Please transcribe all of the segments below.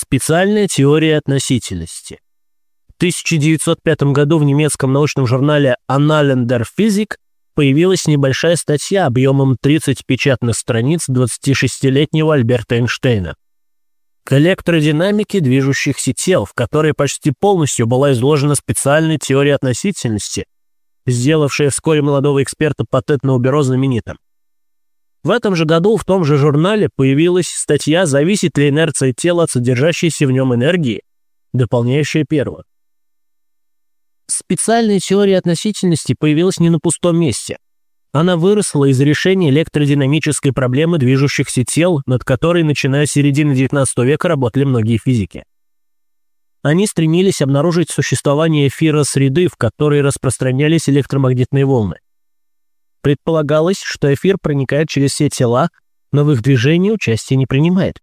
Специальная теория относительности. В 1905 году в немецком научном журнале Annalen Physik появилась небольшая статья объемом 30 печатных страниц 26-летнего Альберта Эйнштейна. К электродинамике движущихся тел, в которой почти полностью была изложена специальная теория относительности, сделавшая вскоре молодого эксперта патентно-уберо знаменитым. В этом же году в том же журнале появилась статья «Зависит ли инерция тела от содержащейся в нем энергии», дополняющая первую. Специальная теория относительности появилась не на пустом месте. Она выросла из решения электродинамической проблемы движущихся тел, над которой, начиная с середины XIX века, работали многие физики. Они стремились обнаружить существование эфира среды, в которой распространялись электромагнитные волны. Предполагалось, что эфир проникает через все тела, но в их движении участие не принимает.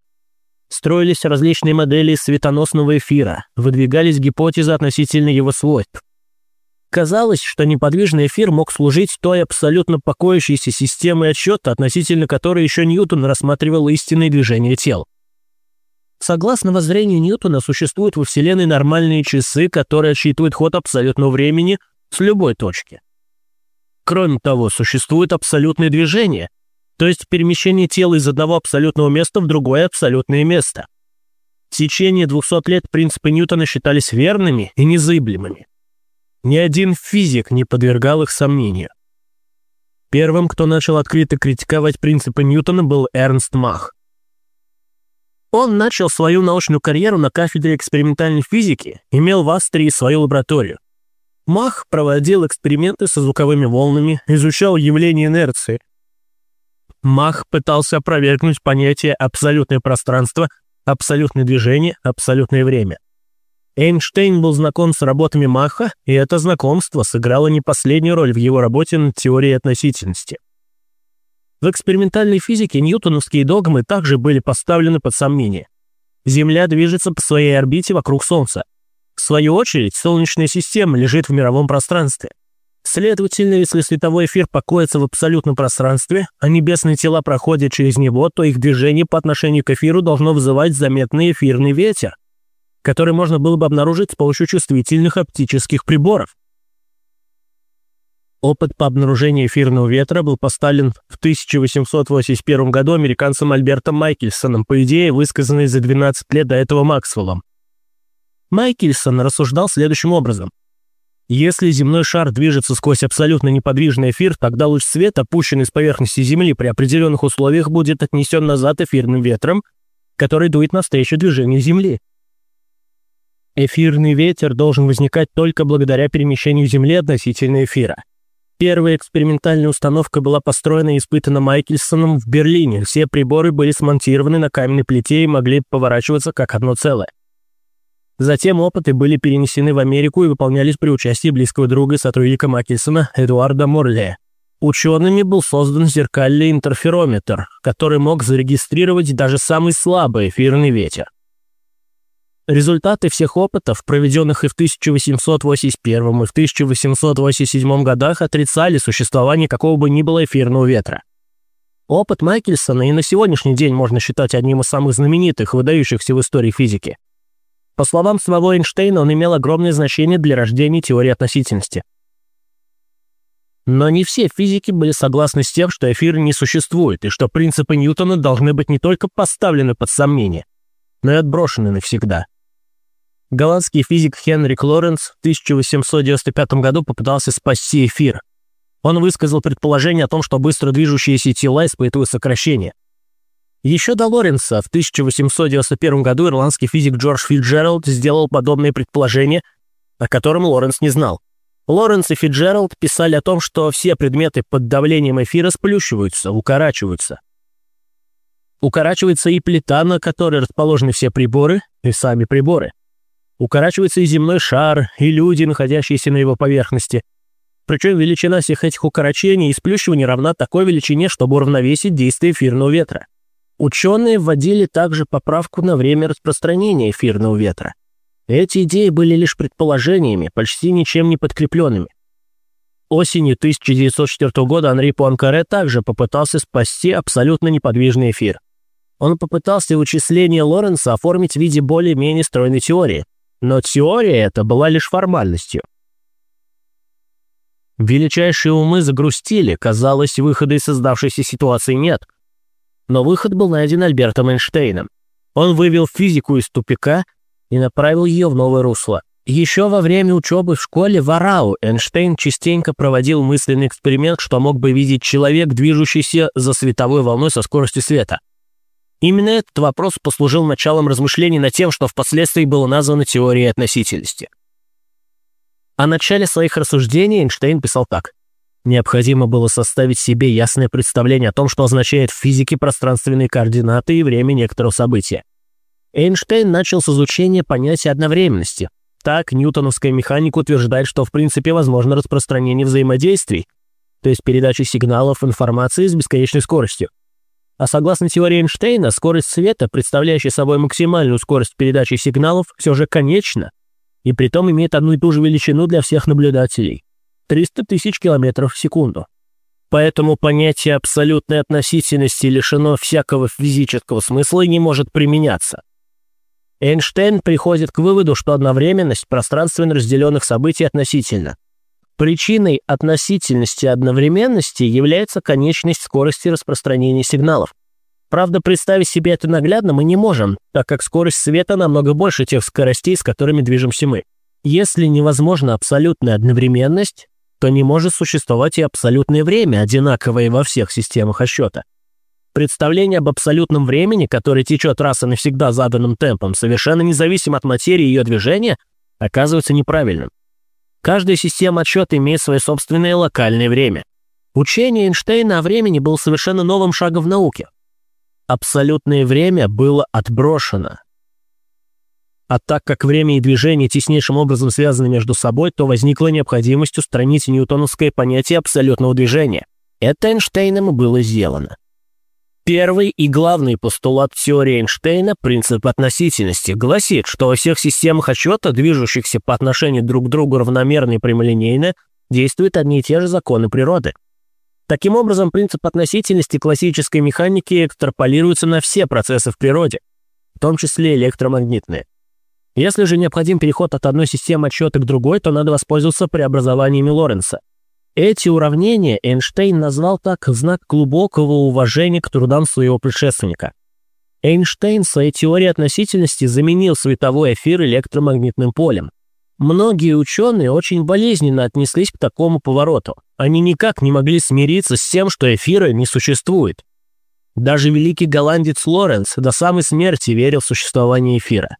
Строились различные модели светоносного эфира, выдвигались гипотезы относительно его свойств. Казалось, что неподвижный эфир мог служить той абсолютно покоящейся системой отсчета, относительно которой еще Ньютон рассматривал истинные движения тел. Согласно воззрению Ньютона, существуют во Вселенной нормальные часы, которые отсчитывают ход абсолютного времени с любой точки. Кроме того, существует абсолютное движение, то есть перемещение тела из одного абсолютного места в другое абсолютное место. В течение 200 лет принципы Ньютона считались верными и незыблемыми. Ни один физик не подвергал их сомнению. Первым, кто начал открыто критиковать принципы Ньютона, был Эрнст Мах. Он начал свою научную карьеру на кафедре экспериментальной физики, имел в Австрии свою лабораторию. Мах проводил эксперименты со звуковыми волнами, изучал явление инерции. Мах пытался опровергнуть понятие абсолютное пространство, абсолютное движение, абсолютное время. Эйнштейн был знаком с работами Маха, и это знакомство сыграло не последнюю роль в его работе над теорией относительности. В экспериментальной физике ньютоновские догмы также были поставлены под сомнение. Земля движется по своей орбите вокруг Солнца – в свою очередь, Солнечная система лежит в мировом пространстве. Следовательно, если световой эфир покоится в абсолютном пространстве, а небесные тела проходят через него, то их движение по отношению к эфиру должно вызывать заметный эфирный ветер, который можно было бы обнаружить с помощью чувствительных оптических приборов. Опыт по обнаружению эфирного ветра был поставлен в 1881 году американцем Альбертом Майкельсоном по идее, высказанной за 12 лет до этого Максвеллом. Майкельсон рассуждал следующим образом. Если земной шар движется сквозь абсолютно неподвижный эфир, тогда луч света, опущенный с поверхности Земли при определенных условиях, будет отнесен назад эфирным ветром, который дует навстречу движению Земли. Эфирный ветер должен возникать только благодаря перемещению Земли относительно эфира. Первая экспериментальная установка была построена и испытана Майкельсоном в Берлине. Все приборы были смонтированы на каменной плите и могли поворачиваться как одно целое. Затем опыты были перенесены в Америку и выполнялись при участии близкого друга и сотрудника Маккельсона Эдуарда Морле. Учеными был создан зеркальный интерферометр, который мог зарегистрировать даже самый слабый эфирный ветер. Результаты всех опытов, проведенных и в 1881 и в 1887 годах, отрицали существование какого бы ни было эфирного ветра. Опыт Майкельсона и на сегодняшний день можно считать одним из самых знаменитых, выдающихся в истории физики. По словам самого Эйнштейна, он имел огромное значение для рождения теории относительности. Но не все физики были согласны с тем, что эфир не существует, и что принципы Ньютона должны быть не только поставлены под сомнение, но и отброшены навсегда. Голландский физик Хенрик Лоренц в 1895 году попытался спасти эфир. Он высказал предположение о том, что быстро движущиеся тела испытывают сокращение – еще до Лоренса в 1891 году ирландский физик Джордж Фитджеральд сделал подобные предположения, о котором Лоренс не знал. Лоренс и Фитджеральд писали о том, что все предметы под давлением эфира сплющиваются, укорачиваются. Укорачивается и плита, на которой расположены все приборы, и сами приборы. Укорачивается и земной шар, и люди, находящиеся на его поверхности. Причем величина всех этих укорочений и сплющиваний равна такой величине, чтобы уравновесить действие эфирного ветра. Ученые вводили также поправку на время распространения эфирного ветра. Эти идеи были лишь предположениями, почти ничем не подкрепленными. Осенью 1904 года Анри Пуанкаре также попытался спасти абсолютно неподвижный эфир. Он попытался вычисление Лоренса оформить в виде более-менее стройной теории, но теория эта была лишь формальностью. Величайшие умы загрустили, казалось, выхода из создавшейся ситуации нет. Но выход был найден Альбертом Эйнштейном. Он вывел физику из тупика и направил ее в новое русло. Еще во время учебы в школе в Арау Эйнштейн частенько проводил мысленный эксперимент, что мог бы видеть человек, движущийся за световой волной со скоростью света. Именно этот вопрос послужил началом размышлений над тем, что впоследствии было названо теорией относительности. О начале своих рассуждений Эйнштейн писал так. Необходимо было составить себе ясное представление о том, что означает в физике пространственные координаты и время некоторого события. Эйнштейн начал с изучения понятия одновременности. Так, ньютоновская механика утверждает, что в принципе возможно распространение взаимодействий, то есть передача сигналов информации с бесконечной скоростью. А согласно теории Эйнштейна, скорость света, представляющая собой максимальную скорость передачи сигналов, все же конечна, и притом имеет одну и ту же величину для всех наблюдателей. 300 тысяч километров в секунду. Поэтому понятие абсолютной относительности лишено всякого физического смысла и не может применяться. Эйнштейн приходит к выводу, что одновременность пространственно разделенных событий относительно. Причиной относительности одновременности является конечность скорости распространения сигналов. Правда, представить себе это наглядно мы не можем, так как скорость света намного больше тех скоростей, с которыми движемся мы. Если невозможна абсолютная одновременность, то не может существовать и абсолютное время, одинаковое во всех системах отсчета. Представление об абсолютном времени, которое течет раз и навсегда заданным темпом, совершенно независимо от материи и ее движения, оказывается неправильным. Каждая система отсчета имеет свое собственное локальное время. Учение Эйнштейна о времени было совершенно новым шагом в науке. Абсолютное время было отброшено, а так как время и движение теснейшим образом связаны между собой, то возникла необходимость устранить ньютоновское понятие абсолютного движения. Это Эйнштейном было сделано. Первый и главный постулат теории Эйнштейна, принцип относительности, гласит, что во всех системах отсчета, движущихся по отношению друг к другу равномерно и прямолинейно, действуют одни и те же законы природы. Таким образом, принцип относительности классической механики экстраполируется на все процессы в природе, в том числе электромагнитные. Если же необходим переход от одной системы отсчета к другой, то надо воспользоваться преобразованиями Лоренца. Эти уравнения Эйнштейн назвал так в знак глубокого уважения к трудам своего предшественника. Эйнштейн в своей теории относительности заменил световой эфир электромагнитным полем. Многие ученые очень болезненно отнеслись к такому повороту. Они никак не могли смириться с тем, что эфира не существует. Даже великий голландец Лоренц до самой смерти верил в существование эфира.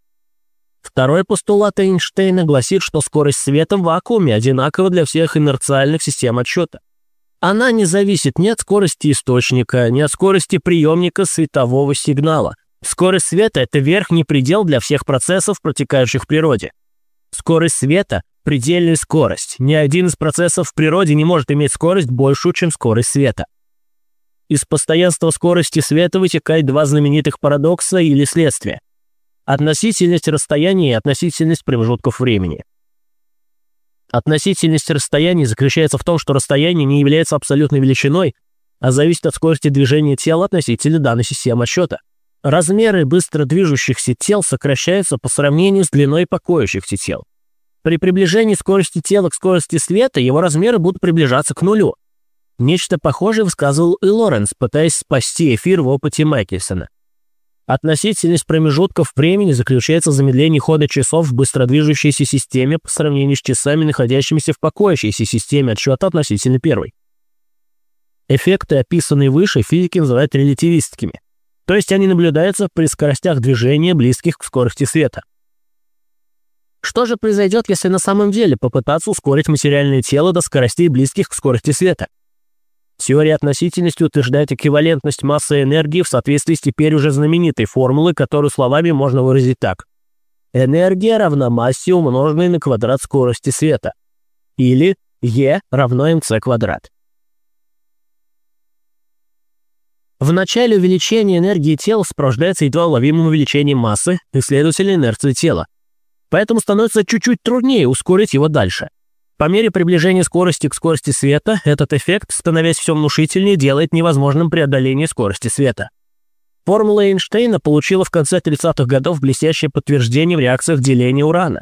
Второй постулат Эйнштейна гласит, что скорость света в вакууме одинакова для всех инерциальных систем отсчета. Она не зависит ни от скорости источника, ни от скорости приемника светового сигнала. Скорость света – это верхний предел для всех процессов, протекающих в природе. Скорость света – предельная скорость. Ни один из процессов в природе не может иметь скорость большую, чем скорость света. Из постоянства скорости света вытекает два знаменитых парадокса или следствия относительность расстояния и относительность промежутков времени. Относительность расстояния заключается в том, что расстояние не является абсолютной величиной, а зависит от скорости движения тела относительно данной системы отсчета. Размеры быстро движущихся тел сокращаются по сравнению с длиной покоящихся тел. При приближении скорости тела к скорости света его размеры будут приближаться к нулю. Нечто похожее высказывал и Лоренс, пытаясь спасти эфир в опыте Майкельсона. Относительность промежутков времени заключается в замедлении хода часов в быстродвижущейся системе по сравнению с часами, находящимися в покоящейся системе отсчета относительно первой. Эффекты, описанные выше, физики называют релятивистскими, то есть они наблюдаются при скоростях движения, близких к скорости света. Что же произойдет, если на самом деле попытаться ускорить материальное тело до скоростей, близких к скорости света? Теория относительности утверждает эквивалентность массы энергии в соответствии с теперь уже знаменитой формулой, которую словами можно выразить так. Энергия равна массе, умноженной на квадрат скорости света. Или E равно mc квадрат. В начале увеличение энергии тела сопровождается едва уловимым увеличением массы и, следовательно, инерции тела. Поэтому становится чуть-чуть труднее ускорить его дальше. По мере приближения скорости к скорости света, этот эффект, становясь все внушительнее, делает невозможным преодоление скорости света. Формула Эйнштейна получила в конце 30-х годов блестящее подтверждение в реакциях деления урана.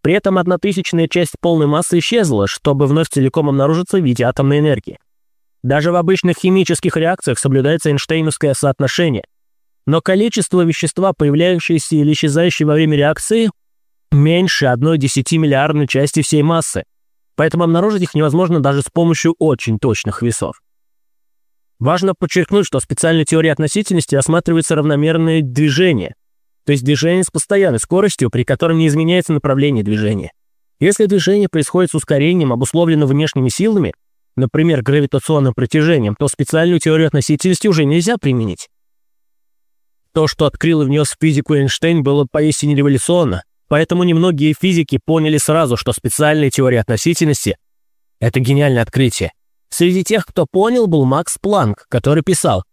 При этом одна тысячная часть полной массы исчезла, чтобы вновь целиком обнаружиться в виде атомной энергии. Даже в обычных химических реакциях соблюдается Эйнштейновское соотношение. Но количество вещества, появляющееся или исчезающее во время реакции, меньше одной десятимиллиардной части всей массы, поэтому обнаружить их невозможно даже с помощью очень точных весов. Важно подчеркнуть, что в специальной теории относительности рассматривается равномерное движение, то есть движение с постоянной скоростью, при котором не изменяется направление движения. Если движение происходит с ускорением, обусловлено внешними силами, например, гравитационным притяжением, то специальную теорию относительности уже нельзя применить. То, что открыл и внес в физику Эйнштейн, было поистине революционно, поэтому немногие физики поняли сразу, что специальная теория относительности – это гениальное открытие. Среди тех, кто понял, был Макс Планк, который писал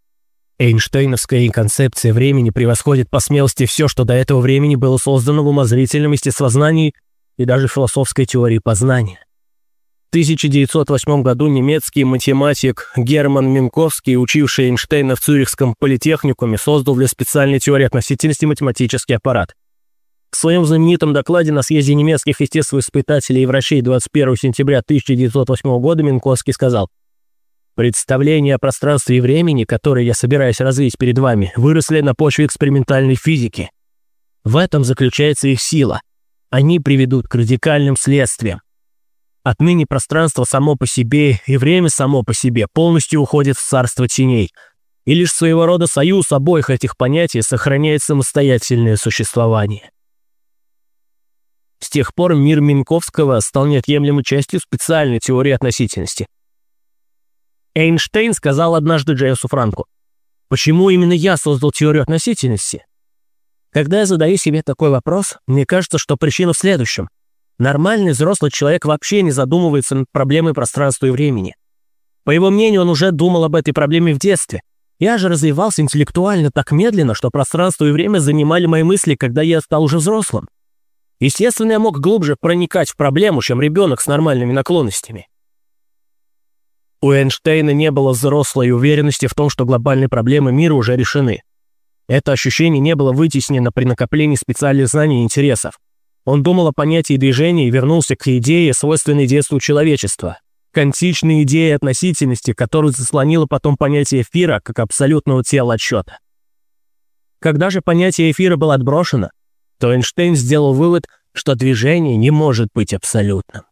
Эйнштейновская концепция времени превосходит по смелости все, что до этого времени было создано в умозрительном естествознании и даже философской теории познания. 1908 году немецкий математик Герман Минковский, учивший Эйнштейна в Цюрихском политехникуме, создал для специальной теории относительности математический аппарат. В своем знаменитом докладе на съезде немецких естествоиспытателей и врачей 21 сентября 1908 года Минковский сказал «Представления о пространстве и времени, которые я собираюсь развить перед вами, выросли на почве экспериментальной физики. В этом заключается их сила. Они приведут к радикальным следствиям. Отныне пространство само по себе и время само по себе полностью уходит в царство теней, и лишь своего рода союз обоих этих понятий сохраняет самостоятельное существование. С тех пор мир Минковского стал неотъемлемой частью специальной теории относительности. Эйнштейн сказал однажды Джеймсу Франку, «Почему именно я создал теорию относительности?» Когда я задаю себе такой вопрос, мне кажется, что причина в следующем – Нормальный взрослый человек вообще не задумывается над проблемой пространства и времени. По его мнению, он уже думал об этой проблеме в детстве. Я же развивался интеллектуально так медленно, что пространство и время занимали мои мысли, когда я стал уже взрослым. Естественно, я мог глубже проникать в проблему, чем ребенок с нормальными наклонностями. У Эйнштейна не было взрослой уверенности в том, что глобальные проблемы мира уже решены. Это ощущение не было вытеснено при накоплении специальных знаний и интересов. Он думал о понятии движения и вернулся к идее, свойственной детству человечества. К античной идее относительности, которую заслонило потом понятие эфира как абсолютного тела отсчета. Когда же понятие эфира было отброшено, то Эйнштейн сделал вывод, что движение не может быть абсолютным.